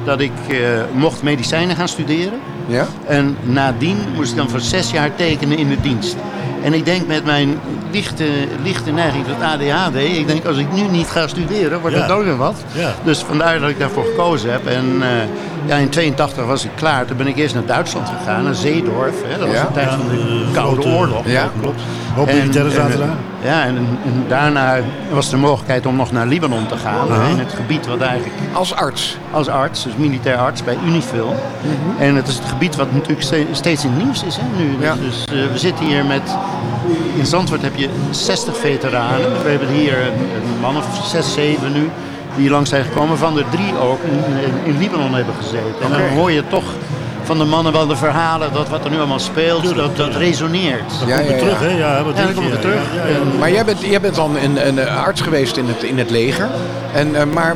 Dat ik eh, mocht medicijnen gaan studeren. Ja? En nadien moest ik dan voor zes jaar tekenen in de dienst. En ik denk met mijn lichte, lichte neiging tot ADHD, ik denk als ik nu niet ga studeren, wordt Ja. dat ook weer wat. Ja. Dus vandaar dat ik daarvoor gekozen heb. En eh, ja, in 82 was ik klaar. Toen ben ik eerst naar Duitsland gegaan, naar Zeedorf. Hè. Dat was Ja. de tijd van de Koude Oorlog. Ja. Klopt. Hoop En- militairen en, zaten daar. Ja, en, en daarna was er de mogelijkheid om nog naar Libanon te gaan. Aha. In het gebied wat eigenlijk Als arts. als arts, dus militair arts bij Unifil. En het is het gebied wat natuurlijk ste- steeds in het nieuws is hè, nu. Ja. Dus eh, we zitten hier met, in Zandvoort heb je 60 veteranen. We hebben hier een, een man of 6, 7 nu die hier langs zijn gekomen. Van de drie ook in, in, in Libanon hebben gezeten. En dan hoor je toch van de mannen wel de verhalen dat wat er nu allemaal speelt, dat, dat resoneert. Ja, Kom ja, weer terug, ja. hè? Ja, wat Ja, denk dan je? komen we terug. Ja, ja, ja. Maar jij bent, jij bent dan een, een arts geweest in het, in het leger. En, eh, maar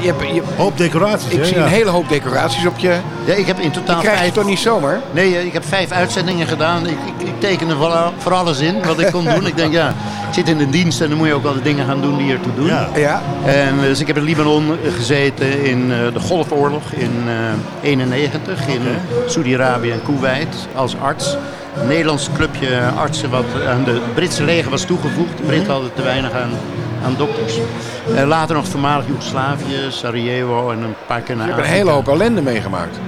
je hebt, je, Hoop decoraties, ik hè? zie Ja. een hele hoop decoraties op je. Ja, ik heb in Die totaal krijg je vijf toch niet zomaar? Nee, eh, ik heb vijf uitzendingen gedaan. Ik, ik, ik tekende voor, voor alles in wat ik kon doen. Ik denk, ja, ik zit in de dienst en dan moet je ook wel de dingen gaan doen die ertoe doen. Ja. Ja. En eh, dus ik heb in Libanon gezeten in eh, de Golfoorlog in eh 91, in Saudi-Arabië en Kuwait als arts. Een Nederlands clubje artsen wat aan de Britse leger was toegevoegd. De Britten hadden te weinig aan, aan dokters. Eh, later nog voormalig Joegoslavië, Sarajevo en een paar keer naar Je hebt een hele hoop ellende meegemaakt.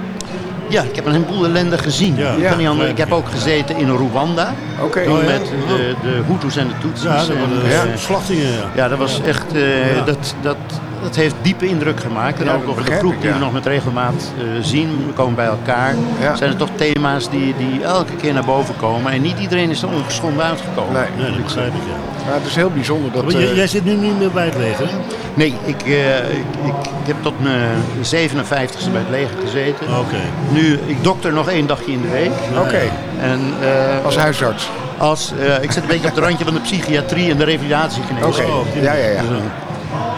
Ja, ik heb een heleboel ellende gezien. Ja. Ik, kan niet anders. ik heb ook gezeten in Rwanda. Oké. Toen Oh, ja? met de, de Hutus en de Tutsis. Ja, dat En, eh, de slachtingen. Ja. ja, dat was echt. eh, Ja. dat, dat, dat heeft diepe indruk gemaakt. En Ja, ook over de groep ik, die we nog met regelmaat eh, zien. We komen bij elkaar. Ja. Zijn er toch thema's die, die elke keer naar boven komen. En niet iedereen is er ongeschonden uitgekomen. Nee. Nee, dat begrijp ik, ja. Maar het is heel bijzonder dat... Maar jij, eh, jij zit nu niet meer bij het leger, hè? Nee, ik, eh, ik, ik, ik heb tot mijn 57ste bij het leger gezeten. Oké. Nu, ik dokter nog één dagje in de week. Oké, En, eh, als huisarts. Als, eh, ik zit een beetje op het randje van de psychiatrie en de revalidatiegeneeskunde. Oké, Oh, oké. ja, ja, ja.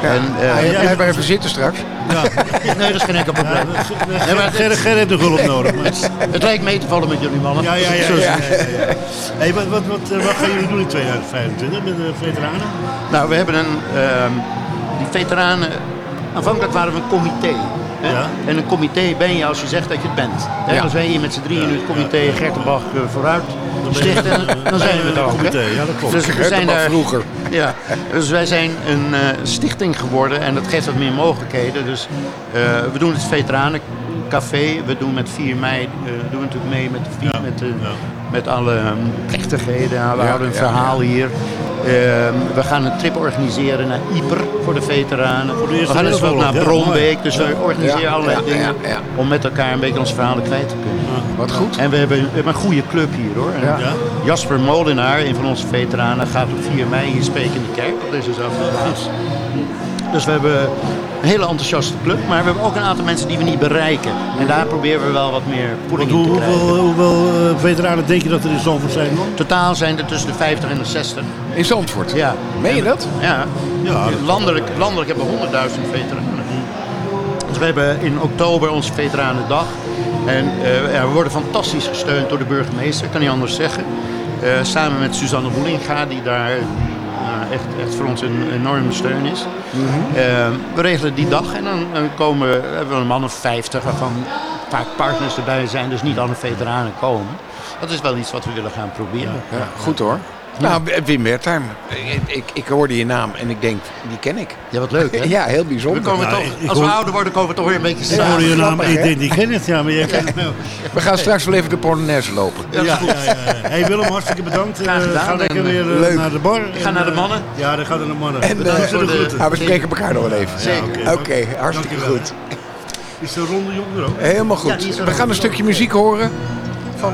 En, ja, jij hebt maar even zitten straks. nee, dat is geen enkel probleem. Nee, maar Gerrit, Gerrit heeft nog hulp nodig. Maar... Het lijkt mee te vallen met jullie mannen. Ja, ja, ja. Ja, ja, ja, ja. Hey, wat, wat, wat, eh, wat gaan jullie doen in 2025 met de veteranen? Nou, we hebben een... ehm, die veteranen... Aanvankelijk waren we een comité. Hè? Ja. En een comité ben je als je zegt dat je het bent. Hè? Ja. Als wij hier met z'n drieën nu het comité Gertenbach eh, vooruit stichten, dan zijn we het ook. Comité, ja, dat klopt. Dus we zijn daar, vroeger. Ja, dus wij zijn een eh, stichting geworden en dat geeft wat meer mogelijkheden. Dus eh, we doen het Veteranencafé, we doen met 4 mei, eh, doen we natuurlijk mee met, de met, de, ja. Met alle ehm, plechtigheden. We Ja, houden een verhaal hier. Ehm, we gaan een trip organiseren naar Yper voor de veteranen. Voor de we gaan dus Wereldoorlog, naar Bronbeek. Dus we organiseren Ja, allerlei ja, dingen ja, om met elkaar een beetje onze verhalen kwijt te kunnen. Wat goed. En we hebben, we hebben een goede club hier hoor. Jasper Molenaar, een van onze veteranen, gaat op 4 mei hier spreken in de kerk op deze zaterdag. Dus we hebben een hele enthousiaste club. Maar we hebben ook een aantal mensen die we niet bereiken. En daar proberen we wel wat meer in hoe- te krijgen. hoeveel, hoeveel eh, veteranen denk je dat er in Zandvoort zijn? Totaal zijn er tussen de 50 en de 60. In Zandvoort? Ja. Meen je dat? Ja. Ja, landelijk, landelijk hebben we 100.000 veteranen. Dus we hebben in oktober onze Veteranendag. En eh, ja, we worden fantastisch gesteund door de burgemeester, kan niet anders zeggen. Eh, samen met Suzanne Boelinga, die daar echt, echt voor ons een enorme steun is. Eh, we regelen die dag en dan, dan komen, hebben we een man of 50 waarvan vaak partners erbij zijn, dus niet alle veteranen komen. Dat is wel iets wat we willen gaan proberen. Ja, goed hoor. Nou, Wim Wertheim, ik, ik, ik hoorde je naam en ik denk, die ken ik. Ja, wat leuk hè? Ja, heel bijzonder. We komen Nou, toch, ik- ik als we hoor- ouder worden, komen we toch weer een beetje Ik samen. hoorde je naam, grappig, ik denk, die ken het, ja, maar jij kent het wel. We gaan straks wel even de Polonaise lopen. Ja, dat is Ja, goed. ja, ja. Hey Willem, hartstikke bedankt. Graag Eh, gedaan. ga lekker En, weer eh, leuk. naar de bar. ga En, naar de eh, mannen. Ja, dan gaan we naar de mannen. En Bedankt eh, voor de groeten. ah, we spreken elkaar nog wel even. Zeker. Oké, hartstikke Dankjewel. goed. Is de ronde jong er ook? Helemaal goed. We gaan een stukje muziek horen. Van...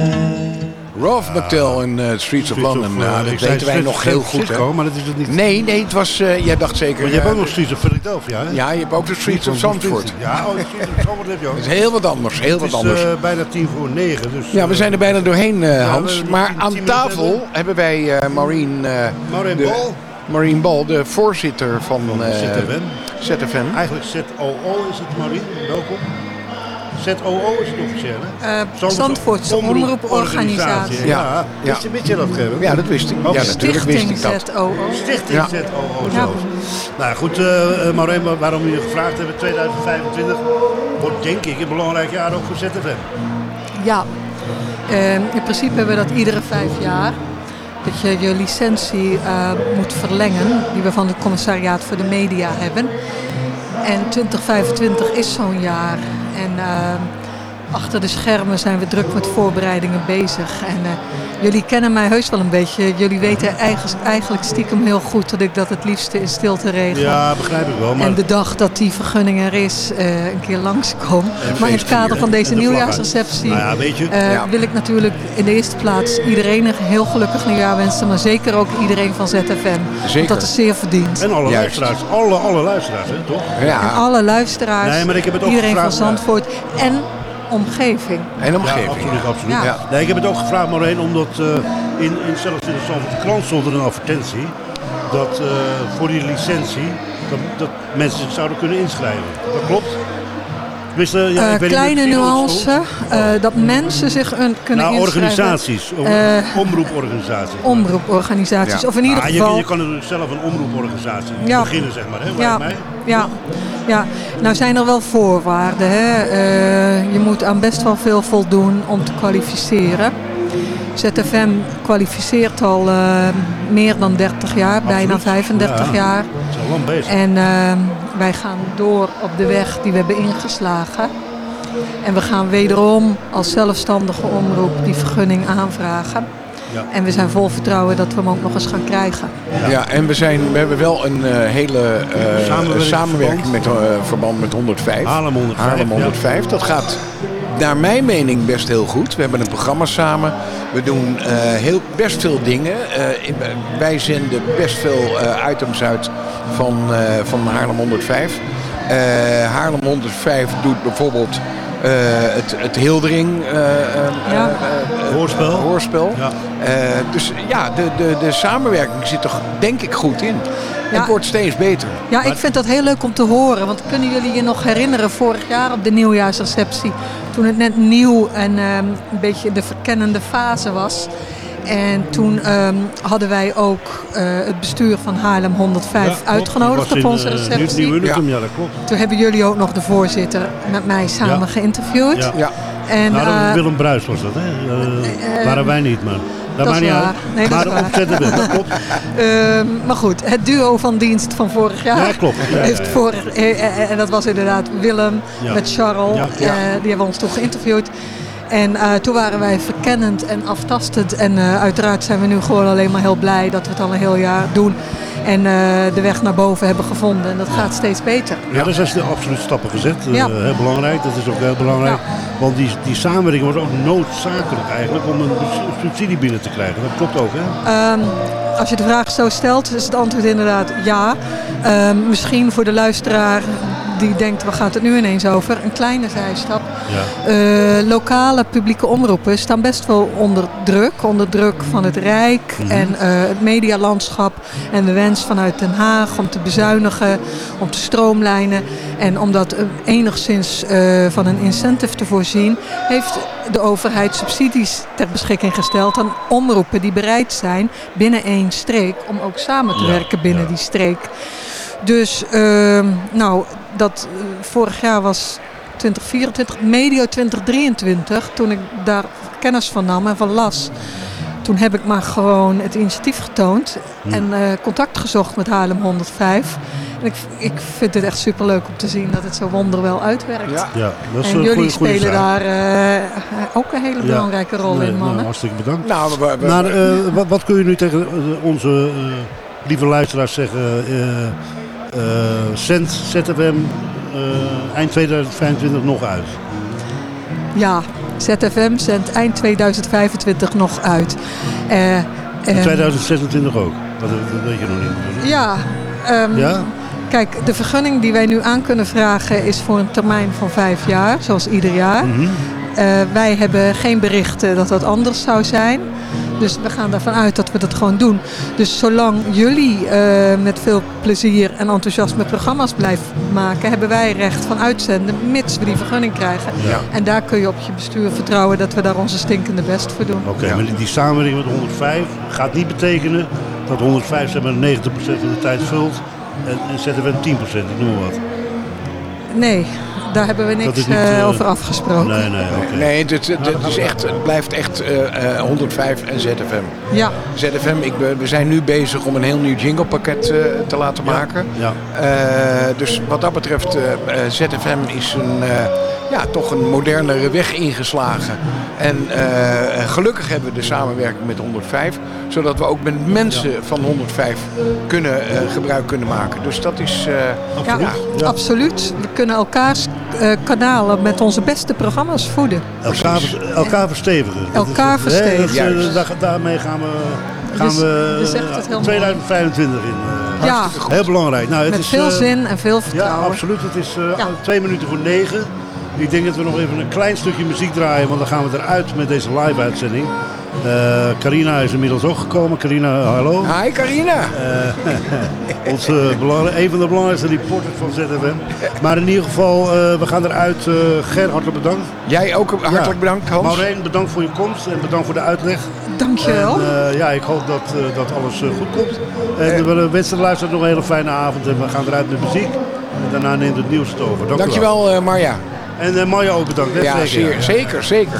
Ralph McTell in eh, Streets of London. Nou, eh, dat ik zei weten wij nog heel goed. Hè? maar dat is het niet. Nee, nee, het was, eh, jij dacht zeker... Maar je hebt ook nog Streets of Philadelphia, hè? Ja, je hebt ook de Streets of Zandvoort. Ja, oh, de Streets of Zandvoort heb je ook. Dat is heel wat anders, heel Het wat is anders. eh, bijna tien voor negen. Dus, Ja, we zijn er bijna doorheen, Hans. maar aan tafel hebben wij Maureen... Maureen de- Bal. De voorzitter van, ZFM. ZFM. Eigenlijk ZOO is het, Marie. Welkom. ZOO is het officieel, hè? Eh, Zandvoortse omroeporganisatie. Ja, Ja. Wist, je, wist je dat, Gerben? Ja, dat wist ik. Ja, natuurlijk wist ik dat. Stichting ZOO. Stichting Ja. ZOO Ja. Nou goed, eh eh, Maureen, wa- waarom we je gevraagd hebben, 2025 wordt denk ik een belangrijk jaar ook voor ZFM. Ja, Eh, in principe hebben we dat iedere vijf jaar. Dat je je licentie eh, moet verlengen, die we van het commissariaat voor de media hebben. En 2025 is zo'n jaar. En eh, achter de schermen zijn we druk met voorbereidingen bezig. En eh, jullie kennen mij heus wel een beetje. Jullie weten eigen- eigenlijk stiekem heel goed dat ik dat het liefste in stilte regel. Ja, begrijp ik wel. Maar En de dag dat die vergunning er is, eh, een keer langskomen. En Maar in het kader van deze de nieuwjaarsreceptie. Nou ja, weet je. eh, Ja. wil ik natuurlijk in de eerste plaats iedereen een heel gelukkig nieuwjaar wensen. Maar zeker ook iedereen van ZFM. Want dat is zeer verdiend. En alle Juist. luisteraars, alle, alle luisteraars, hè, toch? En alle luisteraars, Nee, maar ik heb het ook iedereen van gevraagd, ja. Zandvoort en omgeving. En Ja, absoluut, absoluut. Ja. Nee, ik heb het ook gevraagd, Maureen, omdat eh, in, in, zelfs in de Zandvoortse krant stond er een advertentie dat eh, voor die licentie dat, dat mensen zich zouden kunnen inschrijven. Dat klopt? Ja, niet kleine nuance, eh, dat mensen zich een, kunnen Nou, organisaties, om- omroeporganisaties. omroeporganisaties. Of in ieder Ah, je, geval... je kan natuurlijk zelf een omroeporganisatie Ja. beginnen, zeg maar, hè, Ja, mij. ja, ja, nou zijn er wel voorwaarden. Hè? Je moet aan best wel veel voldoen om te kwalificeren. ZFM kwalificeert al meer dan 30 jaar, bijna 35 Ja. jaar. Het is al lang bezig. En eh, wij gaan door op de weg die we hebben ingeslagen. En we gaan wederom als zelfstandige omroep die vergunning aanvragen. Ja. En we zijn vol vertrouwen dat we hem ook nog eens gaan krijgen. Ja, en we, zijn, we hebben wel een eh, hele eh, samenwerking met eh, verband met 105. Haarlem 105, Haarlem ja. 105. Dat gaat naar mijn mening best heel goed. We hebben een programma samen. We doen eh, heel, best veel dingen. Eh, wij zenden best veel eh, items uit van, eh, van Haarlem 105. Eh, Haarlem 105 doet bijvoorbeeld eh, het, het Hildering Ja. Hoorspel. hoorspel. Eh, dus ja, de, de, de samenwerking zit er denk ik goed in. En het wordt steeds beter. Ja, ik vind dat heel leuk om te horen. Want kunnen jullie je nog herinneren, vorig jaar op de nieuwjaarsreceptie, toen het net nieuw en ehm, een beetje de verkennende fase was. En toen ehm, hadden wij ook eh, het bestuur van Haarlem 105 Ja, klopt. uitgenodigd op onze eh, receptie. Ja. dat klopt. Toen hebben jullie ook nog de voorzitter met mij samen Ja. geïnterviewd. Ja. En, nou, dat eh, Willem Bruis was dat, hè? Eh, eh, waren wij niet, maar dat, dat maakt niet uit. Nee, maar opzetten we, dat klopt. Maar goed, het duo van dienst van vorig jaar. Ja, klopt. Ja, heeft ja. Vorig, en dat was inderdaad Willem met Charles. Die hebben ons toen geïnterviewd. En eh, toen waren wij verkennend en aftastend. En eh, uiteraard zijn we nu gewoon alleen maar heel blij dat we het al een heel jaar doen. En eh, de weg naar boven hebben gevonden. En dat gaat steeds beter. Ja, er zijn absoluut stappen gezet. Ja. heel belangrijk, dat is ook heel belangrijk. Want die, die samenwerking wordt ook noodzakelijk eigenlijk om een subsidie binnen te krijgen. Dat klopt ook, hè? Ehm, als je de vraag zo stelt, is het antwoord inderdaad ja. Ehm, misschien voor de luisteraar die denkt, waar gaat het nu ineens over? Een kleine zijstap. Ja. Eh, lokale publieke omroepen staan best wel onder druk. Onder druk van het Rijk Mhm. en eh, het medialandschap. En de wens vanuit Den Haag om te bezuinigen, om te stroomlijnen. En om dat eh, enigszins van een incentive te voorzien, heeft de overheid subsidies ter beschikking gesteld aan omroepen die bereid zijn binnen één streek om ook samen te Ja, werken binnen ja. die streek. Dus ehm, nou, dat eh, vorig jaar was 2024, medio 2023, toen ik daar kennis van nam en van las. Toen heb ik maar gewoon het initiatief getoond Hm. en eh, contact gezocht met Haarlem 105. En ik, ik vind het echt superleuk om te zien dat het zo wonderwel uitwerkt. Ja. Ja, dat is en een jullie spelen zaak. daar eh, ook een hele Ja. belangrijke rol Nee, in, nou, mannen. hartstikke bedankt. Nou, we, we- Maar wat, wat kun je nu tegen onze eh, lieve luisteraars zeggen? Eh eh, Cent, ZFM, eh, eind 2025 nog uit. Ja, ZFM zendt eind 2025 nog uit. Eh, En en- 2026 ook. Dat, weet je nog niet. Ja, ehm, Ja? kijk, de vergunning die wij nu aan kunnen vragen is voor een termijn van vijf jaar, zoals ieder jaar. Mhm. Eh, wij hebben geen berichten dat dat anders zou zijn. Dus we gaan ervan uit dat we dat gewoon doen. Dus zolang jullie eh, met veel plezier en enthousiasme programma's blijven maken, hebben wij recht van uitzenden, mits we die vergunning krijgen. Ja. En daar kun je op je bestuur vertrouwen dat we daar onze stinkende best voor doen. Oké, maar die, samenwerking met 105 gaat niet betekenen dat 105 zeg maar 90% van de tijd vult en, en ZFM 10%, ik noem maar wat. Nee, daar hebben we niks niet, eh, eh, over afgesproken. Nee, nee, oké. Nee, het, het, het is echt, het blijft echt eh, eh, 105 en ZFM. Ja. ZFM, ik, we zijn nu bezig om een heel nieuw jinglepakket eh, te laten maken. Ja. Eh, dus wat dat betreft, ZFM is een, eh, ja, toch een modernere weg ingeslagen. En eh, gelukkig hebben we de samenwerking met 105, zodat we ook met mensen van 105 kunnen, eh, gebruik kunnen maken. Dus dat is... eh, Ja, absoluut. We kunnen elkaars kanalen met onze beste programma's voeden. Elkaar, elkaar verstevigen. Elkaar is- hè, dat is, eh, verstevigen. daar- daarmee gaan we, gaan Dus- we je zegt het heel mooi. 2025 in. eh, Ja. hartstikke goed. Heel belangrijk. Nou, het Met is, veel eh, zin en veel Ja, vertrouwen. absoluut. Het is eh, twee minuten voor negen. Ik denk dat we nog even een klein stukje muziek draaien, want dan gaan we eruit met deze live-uitzending. Eh, Carina is inmiddels ook gekomen. Carina, hallo. Hi Carina. Eh, onze een van de belangrijkste reporters van ZFM. Maar in ieder geval, eh, we gaan eruit. Eh Ger, hartelijk bedankt. Jij ook hartelijk bedankt, Hans. Maureen, bedankt voor je komst en bedankt voor de uitleg. Dankjewel. En, eh, ja, ik hoop dat, eh, dat alles goed komt. En we wensen de luisteraars nog een hele fijne avond. En we gaan eruit met muziek. En daarna neemt het nieuws het over. Dank wel. Dankjewel eh, Marja. En eh, Marja ook bedankt. hè? Ja, Zeker, zeer, ja. zeker, zeker.